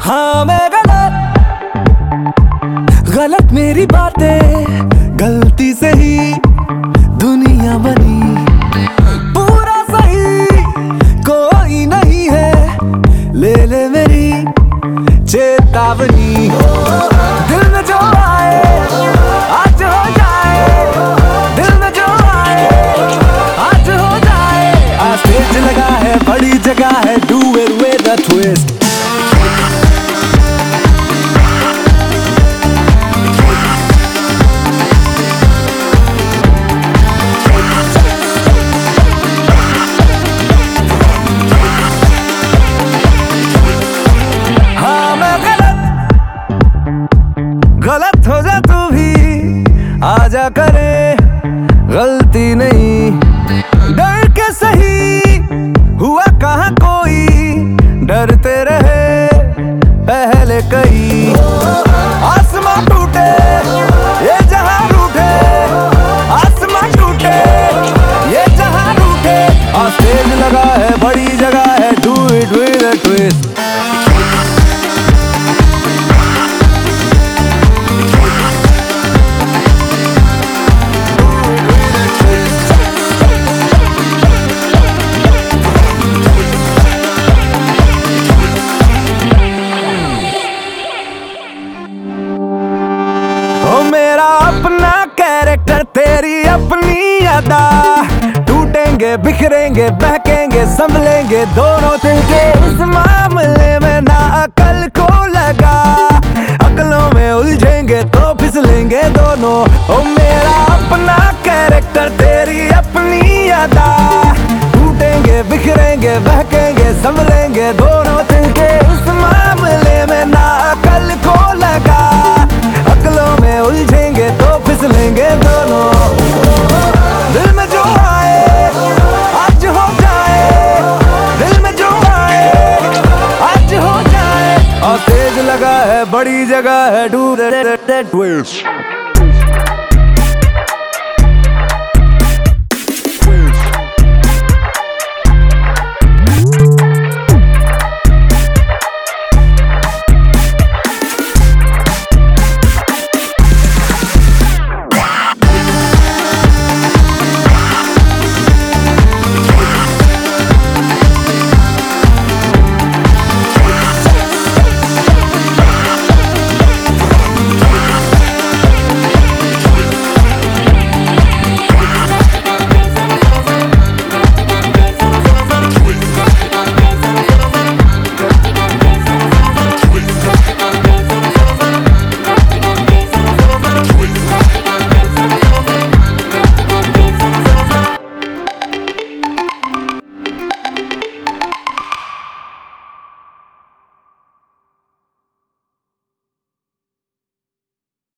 हाँ मैं गलत। गलत मेरी बातें, गलती से ही दुनिया बनी। पूरा सही कोई नहीं है, ले ले मेरी चेतावनी। गलत हो जा तू भी आ जा करे गलती नहीं। डर के सही बिखरेंगे, बहकेंगे, संभलेंगे दोनों दिल के इस मामले में ना अकल को लगा। अकलों में उलझेंगे तो फिसलेंगे दोनों। ओ मेरा अपना कैरेक्टर तेरी अपनी अदा। टूटेंगे, बिखरेंगे, बहकेंगे, संभलेंगे दोनों दिल के इस मामले में ना अकल को लगा। बड़ी जगह है डू